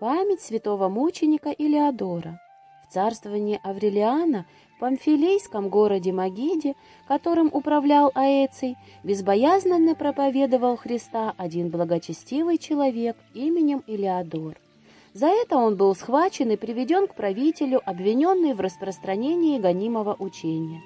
Память святого мученика Илеодора. В царствовании Аврелиана в Памфилейском городе Магиде, которым управлял Аэций, безбоязненно проповедовал Христа один благочестивый человек именем Илеодор. За это он был схвачен и приведен к правителю, обвиненный в распространении гонимого учения.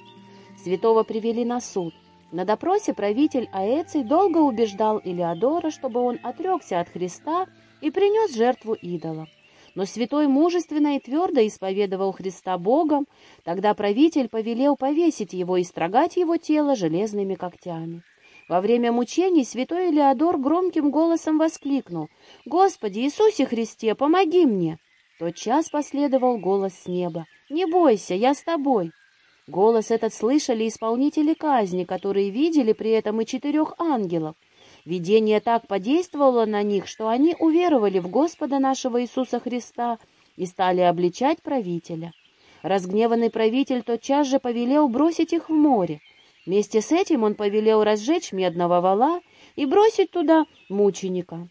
Святого привели на суд. На допросе правитель Аэций долго убеждал Илеодора, чтобы он отрекся от Христа и принес жертву идолам. Но святой мужественно и твердо исповедовал Христа Богом, тогда правитель повелел повесить его и строгать его тело железными когтями. Во время мучений святой Элеодор громким голосом воскликнул «Господи Иисусе Христе, помоги мне!» Тот час последовал голос с неба «Не бойся, я с тобой!» Голос этот слышали исполнители казни, которые видели при этом и четырех ангелов. Видение так подействовало на них, что они уверовали в Господа нашего Иисуса Христа и стали обличать правителя. Разгневанный правитель тотчас же повелел бросить их в море. Вместе с этим он повелел разжечь медного вала и бросить туда мученика.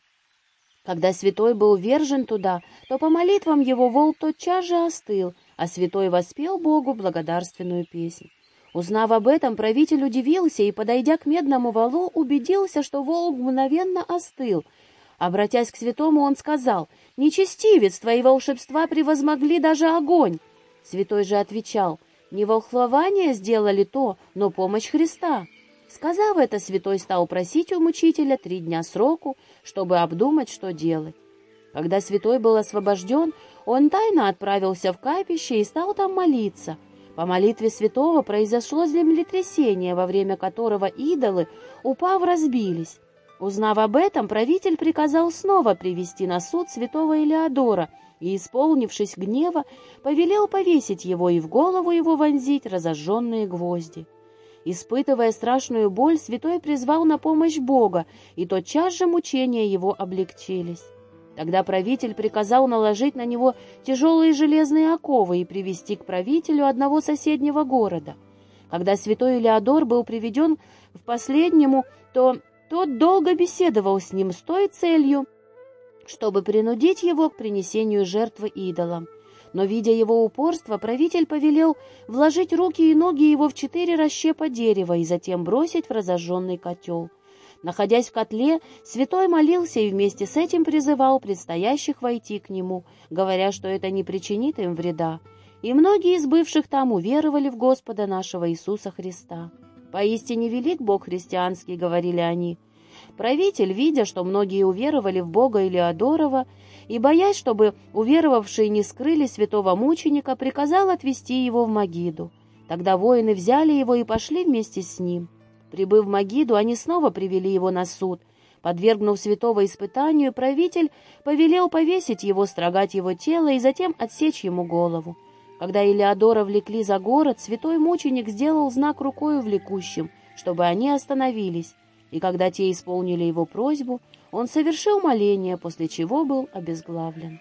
Когда святой был вержен туда, то по молитвам его вол тотчас же остыл, а святой воспел Богу благодарственную песнь. Узнав об этом, правитель удивился и, подойдя к медному валу, убедился, что волк мгновенно остыл. Обратясь к святому, он сказал, «Нечестивец, твои волшебства превозмогли даже огонь!» Святой же отвечал, «Не волхвование сделали то, но помощь Христа». Сказав это, святой стал просить у мучителя три дня сроку, чтобы обдумать, что делать. Когда святой был освобожден, он тайно отправился в капище и стал там молиться — по молитве святого произошло землетрясение, во время которого идолы, упав, разбились. Узнав об этом, правитель приказал снова привести на суд святого Илеодора и, исполнившись гнева, повелел повесить его и в голову его вонзить разожженные гвозди. Испытывая страшную боль, святой призвал на помощь Бога, и тотчас же мучения его облегчились. Тогда правитель приказал наложить на него тяжелые железные оковы и привести к правителю одного соседнего города. Когда святой Илеодор был приведен в последнему, то тот долго беседовал с ним с той целью, чтобы принудить его к принесению жертвы идолам. Но, видя его упорство, правитель повелел вложить руки и ноги его в четыре расщепа дерева и затем бросить в разожженный котел. Находясь в котле, святой молился и вместе с этим призывал предстоящих войти к нему, говоря, что это не причинит им вреда. И многие из бывших там уверовали в Господа нашего Иисуса Христа. «Поистине велик Бог христианский», — говорили они. Правитель, видя, что многие уверовали в Бога Илеодорова, и, боясь, чтобы уверовавшие не скрыли святого мученика, приказал отвести его в Магиду. Тогда воины взяли его и пошли вместе с ним. Прибыв в Магиду, они снова привели его на суд. Подвергнув святого испытанию, правитель повелел повесить его, строгать его тело и затем отсечь ему голову. Когда Илеодора влекли за город, святой мученик сделал знак рукою влекущим, чтобы они остановились, и когда те исполнили его просьбу, он совершил моление, после чего был обезглавлен.